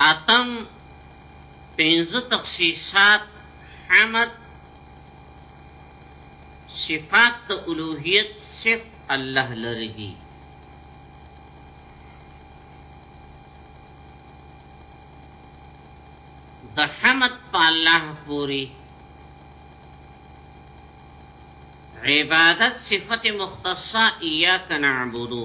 اتم پنځه تخصیصات حمد صفات د الوهیت صرف الله لري دي د حمد په الله پوری عبادت صفت مختصه ایاک نعبدو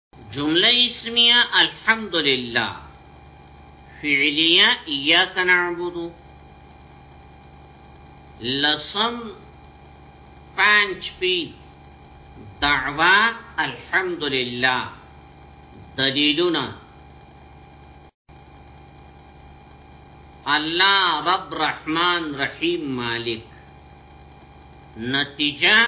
جمله اسميه الحمد لله فعلیا اياك نعبدو لسم پانچ پی الحمد لله دليلنا الله رب رحمن رحیم مالک نتیجه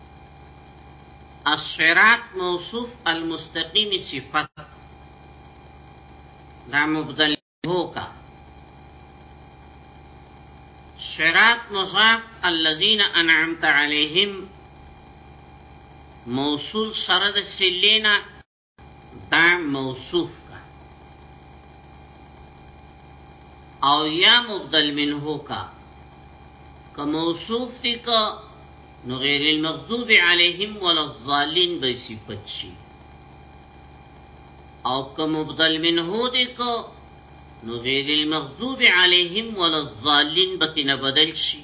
الصراط موصوف المستقیم صفت دا مبدل هو کا صراط مضاف الذين انعمت عليهم موصول سره د سلینا دا موصوف کا او یا مبدل منه کا که موصوف تی که نو غیر المغضوب علیهم ولا الضالین به صفت شي او که مبدل منه دی که نو غیر المغضوب علیهم ولا الضالین به تنه بدل شي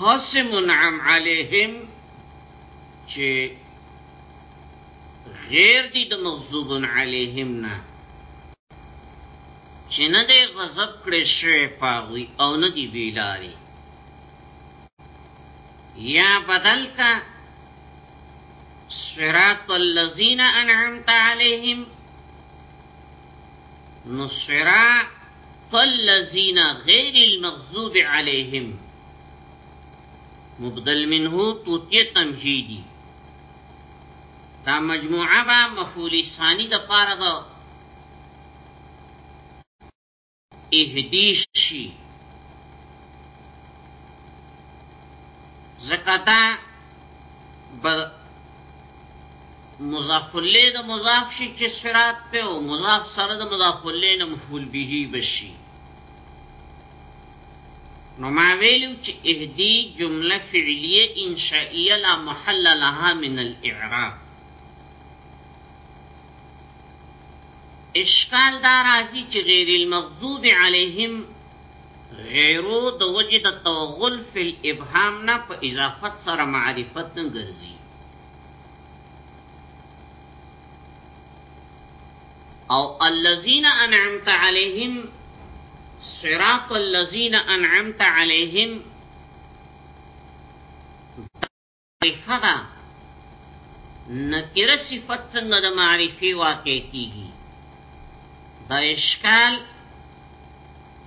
هسې منعم علیهم چې غیر دی د مغضوب علیهم نه چې نه دی غضب کړی شوی پاغوی او نه دی بیلاری یا بدل کا صراط الذین انعمت علیهم نو صراط فالذین غیر المغضوب علیهم مبدل منه توتیه تمهیدی دا مجموعه با مفعول ثانی د پاره ده اهدیشی زکه دا مضاف الیه د مضاف شي چې صراط په او مضاف سره د مضاف الیه نه مفعول به بشي نو ما ویلو چې اهدی جمله فعلیه انشائیه لا محل لها من الاعراب اشکال دا راځي چې غیر المغضوب علیهم غیرو د وجد توغل فی الابهام نه په اضافت سره معرفت نه ګرځي او الذين انعمت عليهم صراط الذين انعمت عليهم صفه نکره صفت څنګه د معرفي واقع کیږي دا اشکال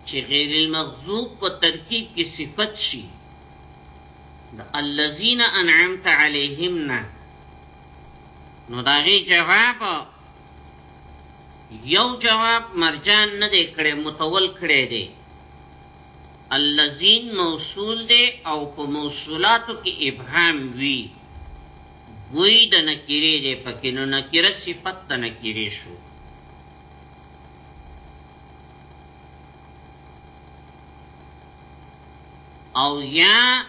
چې غیر المغضوب په ترکیب کې صفت شي د الذين انعمت عليهم نه نو داغي جواب یو جواب مرجان نه دی کړي متول کړي دی الذين موصول دی او په موصولاتو کې ابهام وی وی د نکیری دی پکې نو نکیره صفت د نکیری شو او یا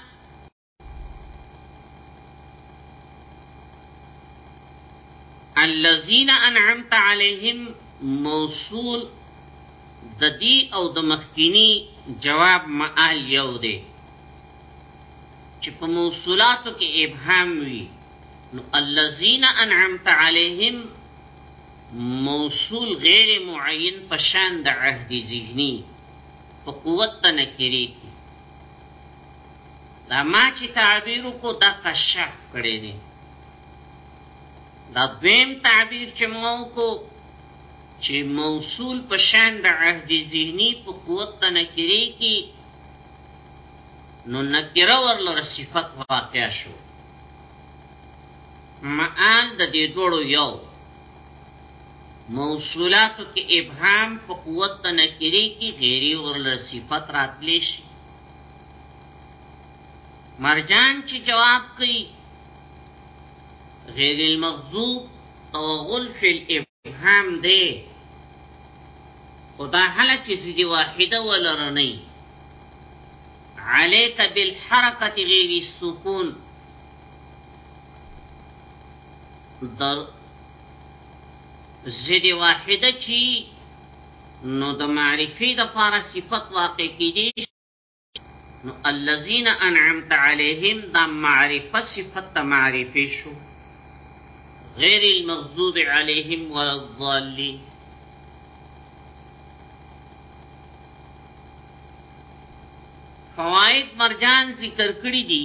الذين انعمت عليهم موصول د دې او د مخکینی جواب معال یو دی چې په موصولاتو کې ابهام وي نو الذين انعمت عليهم موصول غیر معین پشان د عهد ذهنی په قوت د نکرې کې دا ما چې تعبیر کو دا کشف کړی دی دا دویم تعبیر چې مو کو چې موصول په شان د عهد ذهنی په قوت د نکرې کې نو نکره ورلره صفت واقع شو معال د دې دوړو یو موصولاتو کې ابهام په قوت د نکرې کې غیري ورله صفت راتلی شي مرجان چې جواب کوي غیر المغضوب توغل فی الابهام دی خدا حالا چې سیدی واحده ولرنی علیک بالحرکت غیر السکون د زید واحده چی نو د معرفی د پاره صفت واقع کیږي نو الذين انعمت عليهم دا معرفه صفت معرفه شو غیر المغضوب عليهم ولا الضالين فوائد مرجان ذکر کړی دي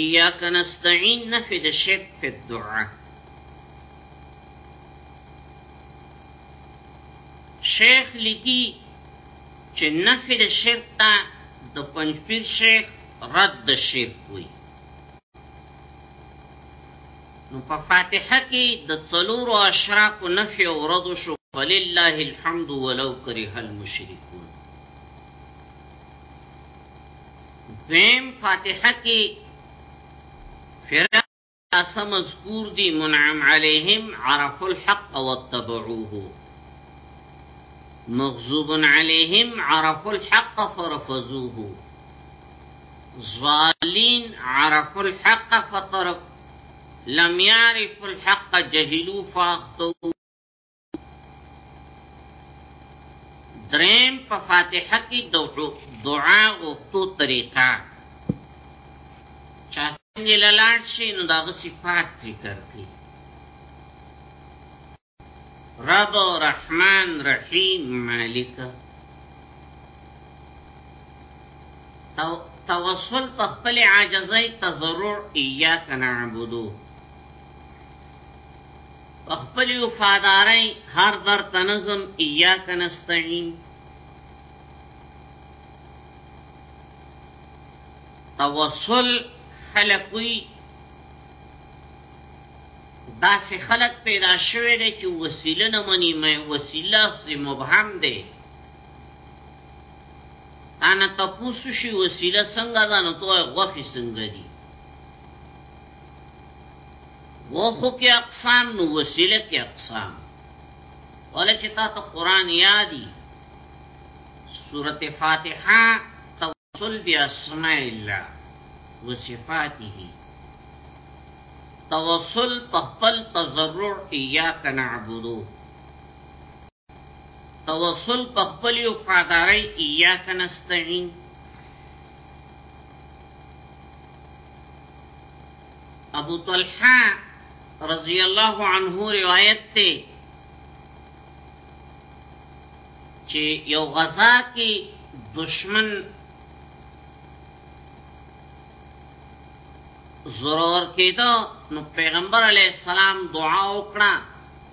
اياک نستعين نفي د شرک په دعا شیخ لیکي چې نفي د شرک ته د پنځپیر شیخ رد د شرک وي نو په فاتحه کې د څلورو اشراق نفي او رد شو فلله الحمد ولو کرها المشرکون دیم فاتحه کې فرق اسم مذکور دي منعم عليهم عرف الحق واتبعوه مغضوب عليهم عرف الحق فرفضوه ظالين عرف الحق فطرف لم يعرف الحق جهلو فاقتو دریم په فاتحه کې د دعا غوښتو طریقه چا څنګه لاړ شي نو دا صفات ذکر کړي رب رحمان رحیم مالک تو توسل په خپل عاجزۍ تضرع اياک نعبدو خپل وفادارۍ هر در تنظم ایاک نستعين توسل خلقوي دا سه خلق پیدا شوه دی چې وسیله نه مني مې وسیله څه مبهم دی انا تاسو شي وسیله څنګه ده نو توه غوخي څنګه دي وخو کې اقسام نو وسیله کې اقسام ولا چې تا ته قران یادي سورته فاتحه توسل بیا اسماء الله وصفاته توسل په خپل تضرع اياک نعبدو توسل په خپل یو فاداري ایاک نستعين ابو طلحه رضی الله عنه روایت ته چې یو غزا کې دشمن ضرور کېدو نو پیغمبر علی السلام دعا وکړه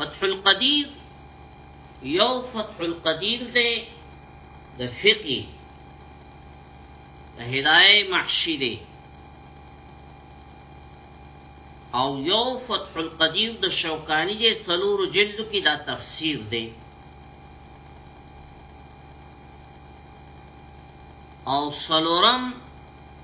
فتح القدیر یو فتح القدیر دے دا فقی دا هدایه محشی دے او یو فتح القدیر د شوکانی دے سلور جلدو کی دا تفسیر دے او سلورم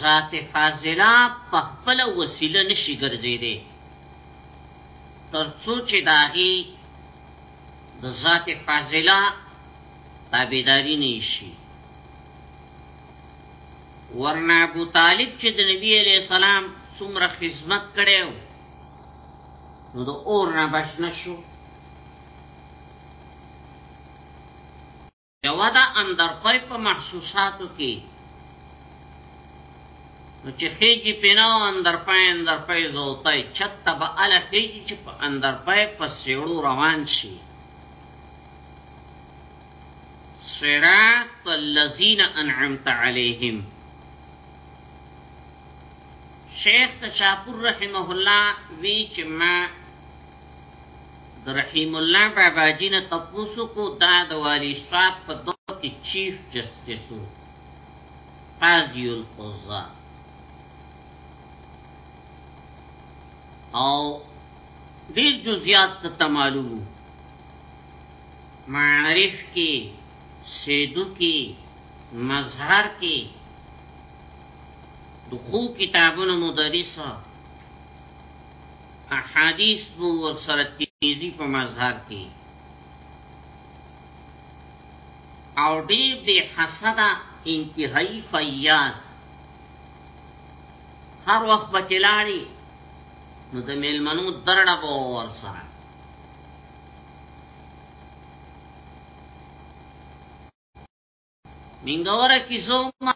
ذات فاضله په خپله وسیله نه شي ګرځېدی تر څو چې د هغې د ذات فاضله تابعداري نه شي ورنه ابو طالب چې د نبی علی السلام څومره خدمت کړو نو د اور نه بچ نشو یوه د اندرخوی په محسوساتو کې نو چې خېږي پینا اندر پای اندر پای زوتای چته به ال خېږي چې په اندر پای په سیړو روان شي صراط الذين انعمت عليهم شیخ تشاپور رحمه الله وی چې ما د رحیم الله بابا جی نه تپوسو کو دا د والی صاحب په دور کې چیف جسټس وو قاضی القضا او ډیر جزئیات ته معلومو معارف کې سیدو کې مظهر کې د خو کتابونو مدرسه احادیث مو ورسره تیزی په مظهر کې او ډیر بی حسده انتهایی فیاض هر وخت په چلاړي نو د میلمنو درړه به ور سره منګوره کیسو ما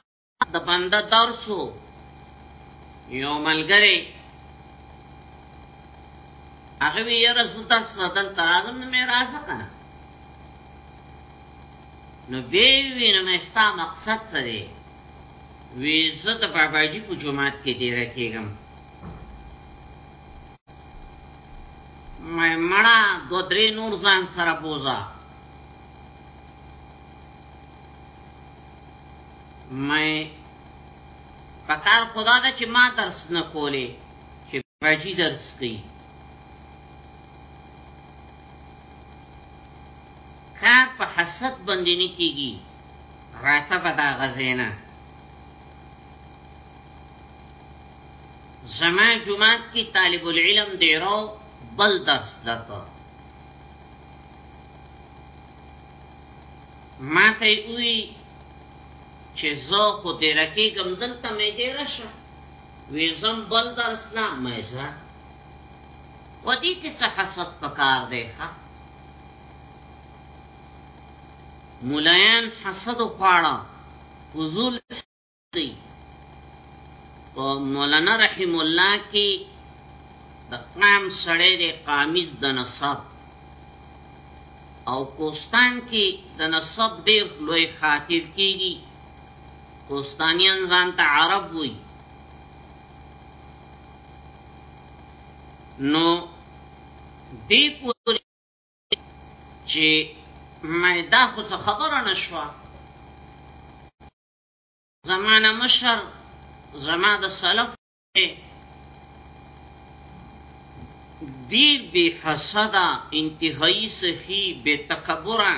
د بنده درس وو یو ملګری هغه وی یره زه درس بدل ترازم نه راځه کنه نو به وینم مې ستا مقصد څه دی وی زه د باباجي په جماعت کې دی راکېږم مې مړه دو درې نور ځان سره بوزا مې پکار خدا دا چې ما درس نه کولې چې راځي درس کوي کار په حسد باندې نه کیږي راته به دا غزینا زما جماعت کی طالب العلم دیرو بل درس درته ما ته وی چې زه خو دې رکی کم دلته مې دې راشه وی زم بل در اسلام مې زه و دې کې څه حسد پکار دی ښا مولایان حسد خوړه فضول په مولانا رحم الله کې د قام سړی د قامیز د نصب او کوستان کې د نصب ډېر لوی خاطر کیږي کوستانیان ځان ته عرب وي نو دې پورې چې مې دا خو څه خبره نشوه زما نه مشر زما د سلف دیر بی حسدا انتهایی سخی بی تکبرا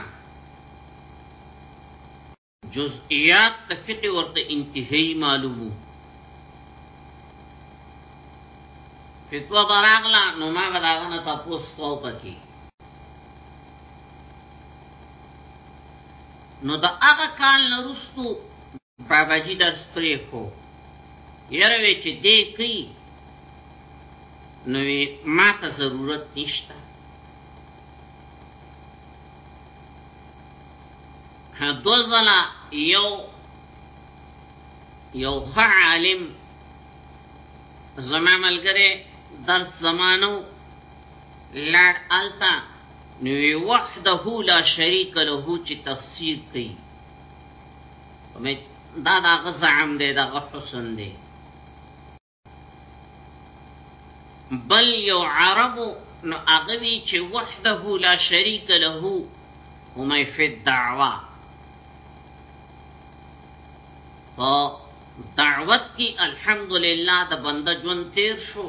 جزئیات د فقه ورته انتهایی معلومو فتوا براغلا نو ما بداغنه تاسو کو پکې نو د هغه کال نه روستو باباجي درس پرېښو یره وې چې دې کوي نو وی ما ته ضرورت نشته دو ځله یو یو ښه عالم زما ملګری درس زمانو لاړ الته نو وی وحده لا شریک له چې تفسیر کوي دا دا غزعم دی دا غحسن دی بل یو عرب نو اغوی چې وحده لا شریک له همای فی الدعوه په دعوت کې الحمدلله د بنده ژوند تیر شو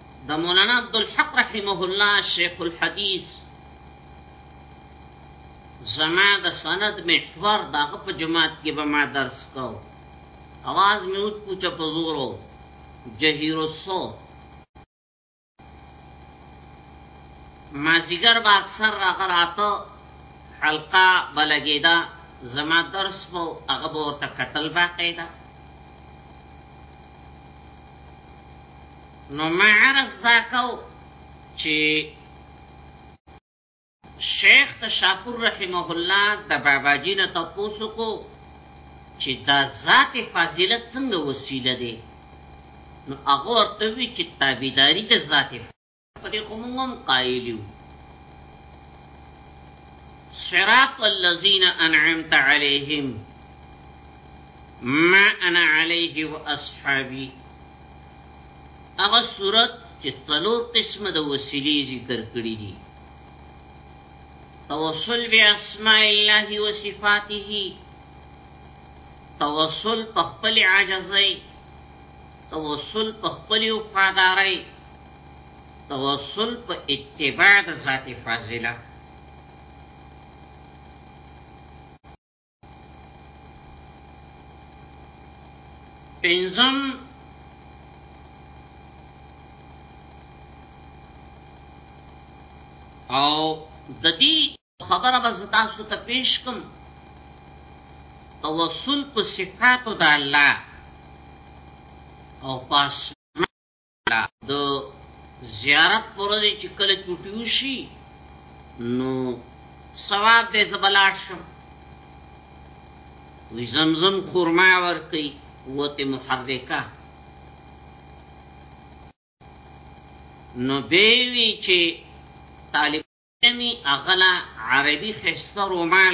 د مولانا عبدالحق رحمه الله شیخ الحدیث زما د سند محور دغه په جماعت کې به ما درس کو اواز مې اوت پوچا په زورو جهیرو سو مازیګر با اکثر راغه راته حلقه بلګیدا زما درس مو هغه ورته قتل باقی ده نو ما عرض دا کو چې شیخ د شاپور رحمه الله د باباجی نه تاسو کو چې دا ذات فاضله څنګه وسیله ده نو هغه ورته وی چې تابعداري د ذات په دې خو موږ هم قایل یو صراط الذين انعمت عليهم ما انا عليه واصحابي هغه صورت چې څلور قسمه د وسیلې ذکر کړې دي توسل بیا اسماء الله و صفاته توسل په خپل عاجزۍ توسل په خپل وفادارۍ توسل په اتباع د ذات فاضله پنځم او د دې خبره به تاسو ته پیش کوم توسل په صفاتو د الله او پاس د زیارت پرځي چې کله چټیو شي نو ثواب دې زبلاټ شم وی زمزم خورما ور کوي قوت محرکه نو بیوی چې طالب اغلا عربي خسته رومان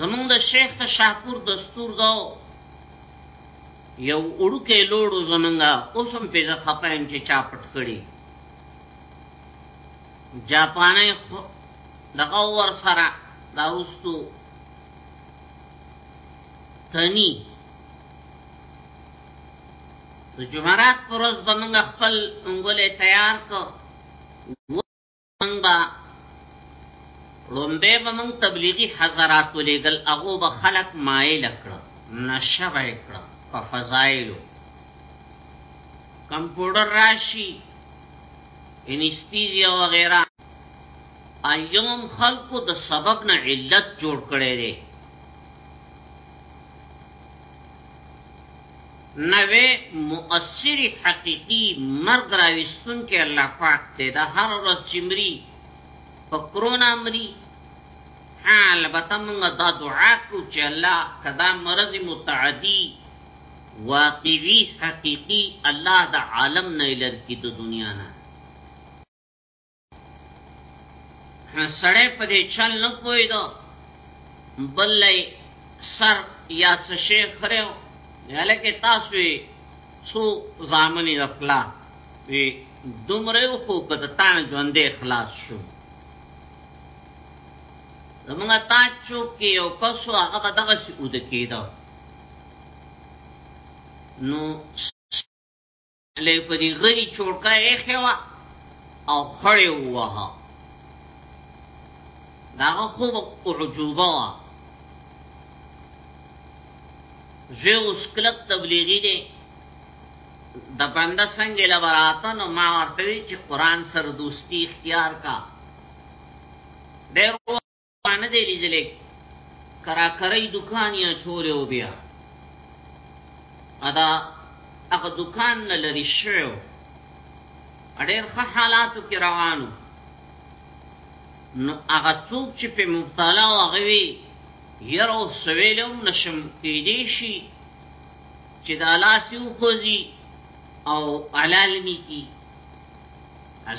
زمونږ د شیخ د شاپور دستور دو یو وړوکې لوړو زمونږه اوس هم په ځخه خپایم چې چا پټ کړي جاپاني دغه ور سره دا وستو تنی د جمعرات پر ورځ زمونږ خپل انګولې تیار کو موږ به لومبه به موږ تبلیغي حضرات ولېګل هغه به خلق مایل کړ نشه به کړ په فضایلو کمپیوټر راشي انستیزیا وغیرہ ایوم خلقو د سبب نه علت جوړ کړي دي نوې مؤثری حقیقی مرګ راوستون کې الله پاک دې دا هر ورځ چې مري په کرونا مري البته موږ دا دعا کو چې الله کدا مرض متعدی واقعي حقيقي الله د عالم نه لر کی د دنیا نه سړی په دې چل نه پوهېدو بل لای سر یا څه شی خریو هلکه تاسو یې څو زامنې د پلا وي دومره یو خو که د تا نه ژوندی خلاص شو زمونږ تا چوک کې یو کس و هغه به دغسې اوده کېده نو لې په دې غری چورکا یې خوا او خړې ووه دا خو په عجوبه وا زه اوس کلک تبلیغی دی د بنده څنګه لبراته نو ما ورته چې قران سره دوستی اختیار کا ډېر ما نه دی لیدلی کراکرۍ دکان یې اچولی و بیا ادا هغه دکان نه لرې شوی و ډېر ښه حالاتو کې روان و نو هغه څوک چې پې مبتلا و هغه وي یره اوس څه ویلی هم نه شم کیدای شي چې دا لاس یې وخوځي او حلال مې کړي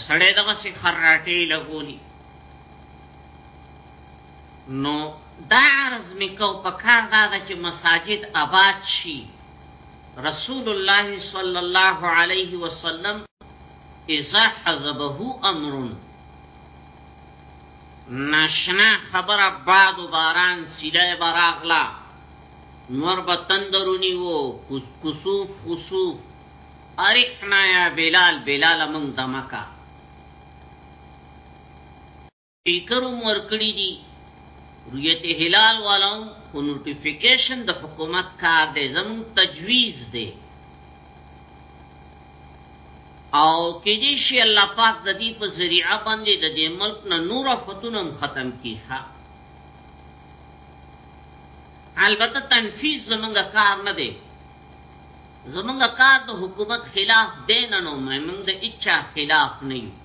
سړی دغسې خراټې لګولي نو دا عرض مې کو پکار دا ده چې مساجد اباد شي رسول الله صلی الله علیه وسلم اذا حزبه امر ناشنا خبره باد و باران سیده براغلا نور به تندرونی وو کسوف خسوف ارحنا یا بلال بلال من دمکا ټیکر هم ورکړي دي رویت هلال والا هم خو نوټیفیکیشن د حکومت کار دی زمون تجویز دی او کې دې شي الله پاک د دې په ذریعہ باندې د دې ملک نه نور فتونه ختم کیخه البته تنفیذ زمونږ کار نه دی زمونږ کار د حکومت خلاف دی نه نو موږ د اچا خلاف نه یو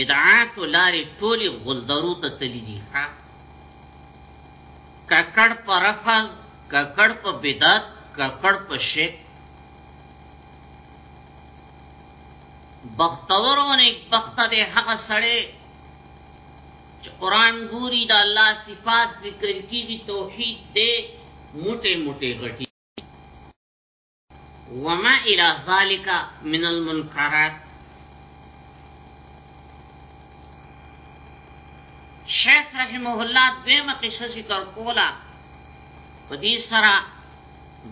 بدعاتو لارې ټولې غلدرو ته تللي دي ښه ککړ په رفض ککړ په بدعت ککړ په شرک بختور او نیک بخت دی هغه سړی چې قران ګوري د الله صفات ذکر کیږي توحید دی موټه موټه غټي وما الى ذلك من المنکرات شیخ رحمه الله دویمه قصه ذکر کولا په دې سره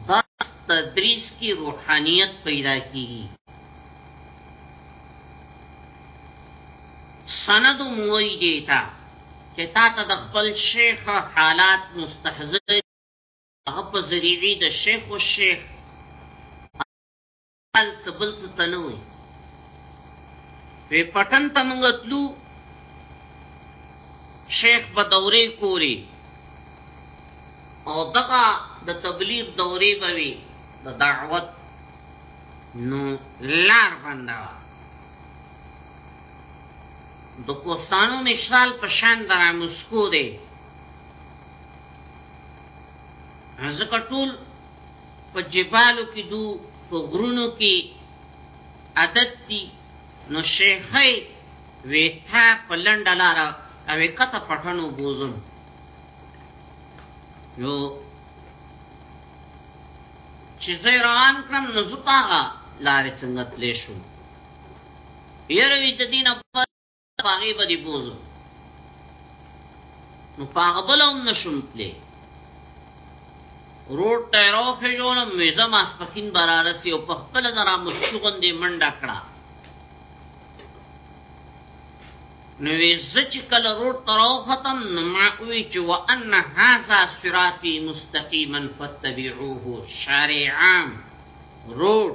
درس تدریس کی روحانیت پیدا کیږي سند موي دیتا چې تا ته د خپل شیخ حالات مستحضر هغه په ذریعی د شیخ او شیخ ال سبل ستنوي وی پټن ته موږ تلو شیخ په دورې کولی او دغه د تبلیغ دورې به وي د دعوت نو لار بنده د کوستانو مشال په شان درامسکو دی ځکه ټول په جبالو کې دو په غرونو کې عدد دي نو شیخی وی تا په لنډه لاره او کته پټنو بوزم یو چې زه روان کړم نو زه پاغه لارې څنګه تلې شو یره وی د دینه پاغي باندې بوزو نو پاغه بل هم نشم تلې روډ ټایرو خې جوړ مې زما سپخین براره سی او په خپل درا مستوغن دې منډه کړه نو زچ کله روډ ترو ختم نما وی چې وان هاذا صراطي مستقيما فاتبعوه شارع عام روډ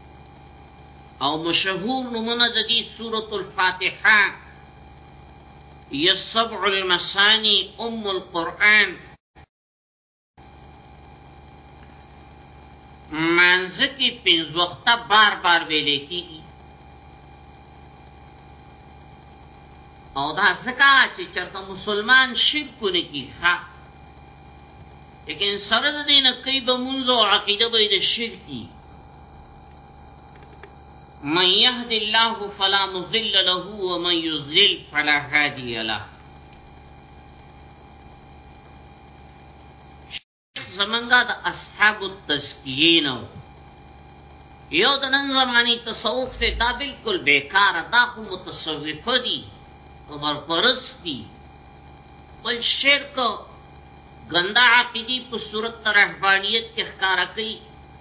او مشهور نمونه د دې سورۃ الفاتحه یسبع المثانی ام القرآن مانزه کې پنځ وخته بار بار ویل کیږي او دا ځکه چې چرته مسلمان شرک نه کی ښه لیکن سره د دې نه کوي به مونږ او عقیده به د شرکی من يهد الله فلا مضل له ومن يضلل فلا هادي له زمنګا د اصحاب التزکیه نو یو د نن زمانی تصوف ته دا بالکل بیکار دا خو متصوف دي عمر پرستی بل شرک ګنده عقیدی په صورت رهبانیت کې ښکارا کوي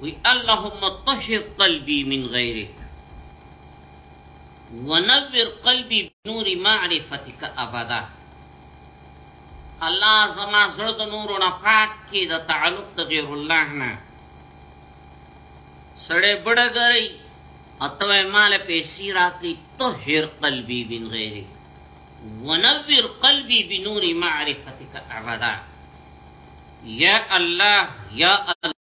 وی اللهم طهر قلبي من غيرك ونور قلبي بنور معرفتك ابدا الله زما زړه د نور نه پاک کی د تعلق د غیر الله نه سړې بډګری اتوې مال پیسې راکې طهر قلبي من غيرك ونور قلبي بنور معرفتك ابدا یا الله یا الله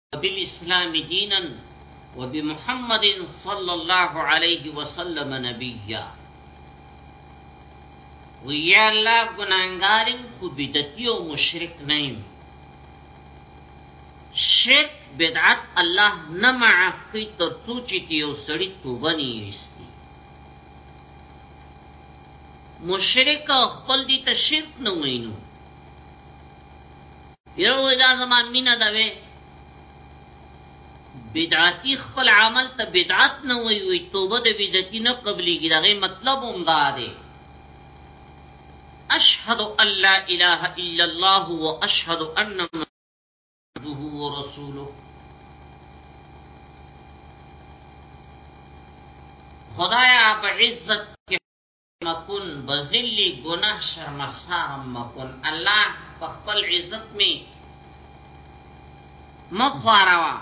بالاسلام دینا وبمحمد صلی الله علیه وسلم نبیا ویا الله ګناګارم خو بدعتي او مشرک نه یم شرک بدعت الله نه معاف کوي تر څو چې یو سړی توبه نه وستي مشرک خپل دي ته شرک نه وینو یره وای دا زما مینه ده وی بدعتی خپل عمل ته بدعت نه وی وی توبه د بدعتی نه قبلېږي دغه مطلب هم دا دی اشهد ان لا اله الا الله واشهد ان محمده ورسوله خدایا په عزت مکن بذلی گناه شرمسارم مکن الله په خپل عزت می مخواروا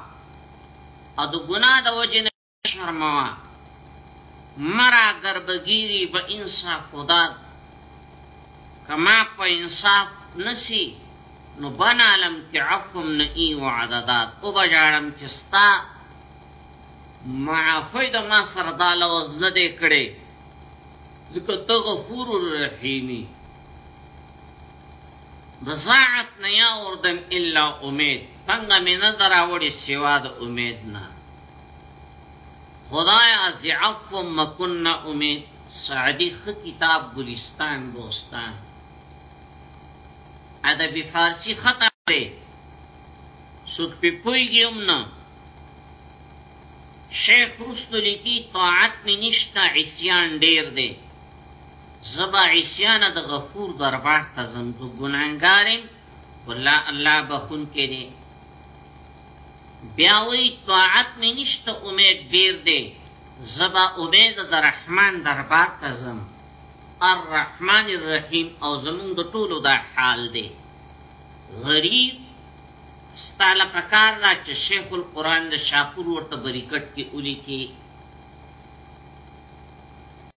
او د ګناه د وجې نه شرموا مرا گربگیری به انصاف خداد کما په انصاف نسی نو بنالم چې عفم نه ای وعددات او بجاړم چې ستا معافی د ما سره دا لوز نه دی کړی ځکه ته غفور الرحیمی د ساعت نه یا اردم الا امید څنګه مې نه دراوړې سوا د امید نه خدایا زعف مکن امید سعدی خ کتاب گلستان بوستان ادب فارسی خطا دی سوک پی پویگی امنا شیخ وروسته لیکي، طاعت مې نشته، عصیان ډېر دی، زه به عصیانه د غفور دربار ته ځم، زه ګنهګار یم، خو لا الله بخښونکی دی. بیا وایي، طاعت مې نشته، امید ډېر دی، زه به امید د رحمان دربار ته ځم، الرحمن الرحیم، او زموږ د ټولو دا حال دی، غریب، ستا له پکار ده چه شیخ القرآن د شاپور ورته بریکټ کی ولیکی.